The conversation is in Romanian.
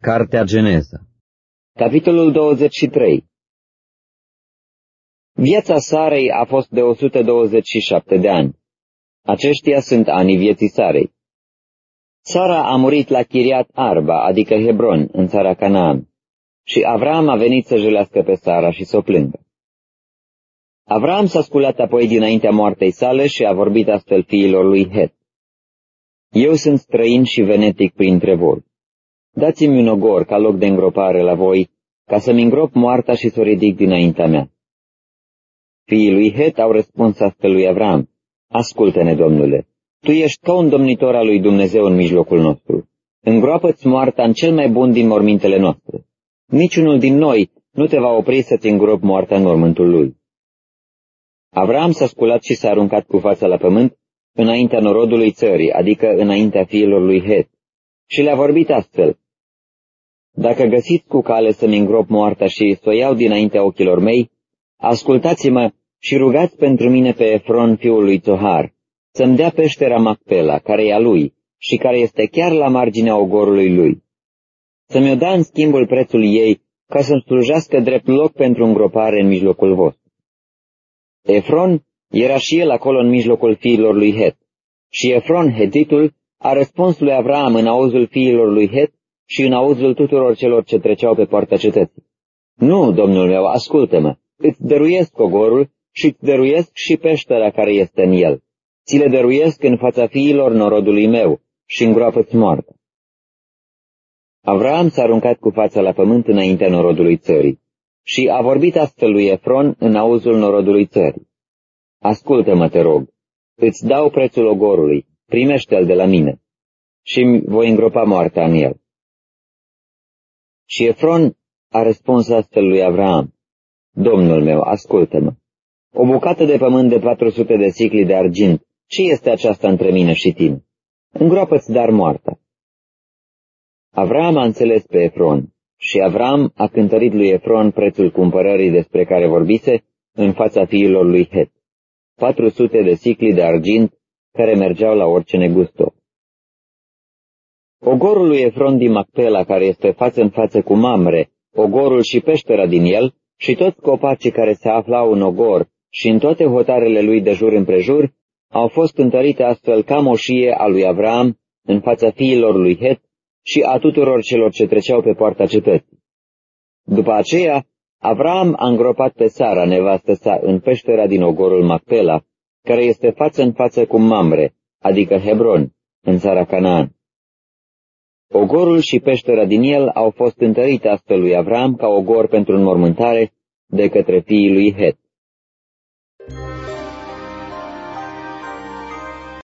Cartea Geneza Capitolul 23 Viața Sarei a fost de 127 de ani. Aceștia sunt anii vieții Sarei. Sara a murit la Chiriat Arba, adică Hebron, în țara Canaan, și Avram a venit să jelească pe Sara și să o plângă. Avram s-a sculat apoi dinaintea moartei sale și a vorbit astfel fiilor lui Het. Eu sunt străin și venetic printre voi. Dați-mi un ogor ca loc de îngropare la voi, ca să-mi îngrop moarta și să o ridic dinaintea mea. Fiii lui Het au răspuns astfel lui Avram, Ascultă-ne, domnule, tu ești ca un domnitor al lui Dumnezeu în mijlocul nostru. Îngroapă-ți moarta în cel mai bun din mormintele noastre. Niciunul din noi nu te va opri să-ți îngrop moarta în mormântul lui. Avram s-a sculat și s-a aruncat cu fața la pământ înaintea norodului țării, adică înaintea fiilor lui Het, și le-a vorbit astfel. Dacă găsiți cu cale să-mi îngrop moarta și să o iau dinaintea ochilor mei, ascultați-mă și rugați pentru mine pe Efron, fiul lui Tohar, să-mi dea peștera Macpela, care e a lui și care este chiar la marginea ogorului lui. Să-mi o dea în schimbul prețul ei, ca să-mi slujească drept loc pentru îngropare în mijlocul vostru. Efron era și el acolo în mijlocul fiilor lui Het. Și Efron, hetitul, a răspuns lui Avram în auzul fiilor lui Het și în auzul tuturor celor ce treceau pe poarta cetății. Nu, domnul meu, ascultă-mă, îți dăruiesc ogorul și îți dăruiesc și peștera care este în el. Ți le dăruiesc în fața fiilor norodului meu și îngroapă-ți moartea. Avram s-a aruncat cu fața la pământ înaintea norodului țării și a vorbit astfel lui Efron în auzul norodului țării. Ascultă-mă, te rog, îți dau prețul ogorului, primește-l de la mine și voi îngropa moartea în el. Și Efron a răspuns astfel lui Avram, Domnul meu, ascultă-mă, o bucată de pământ de 400 de sicli de argint, ce este aceasta între mine și tine? Îngroapă-ți dar moartea. Avram a înțeles pe Efron și Avram a cântărit lui Efron prețul cumpărării despre care vorbise în fața fiilor lui Het. 400 de sicli de argint care mergeau la orice negustor. Ogorul lui Efron din Macpela, care este față în față cu Mamre, ogorul și peștera din el, și toți copacii care se aflau în ogor și în toate hotarele lui de jur împrejur, au fost întărite astfel ca moșie a lui Avram în fața fiilor lui Het și a tuturor celor ce treceau pe poarta cetății. După aceea, Avram a îngropat pe Sara, nevastă sa, în peștera din ogorul Macpela, care este față în față cu Mamre, adică Hebron, în țara Canaan. Ogorul și peștera din el au fost întărite astfel lui Avram ca ogor pentru înmormântare de către fiii lui Het.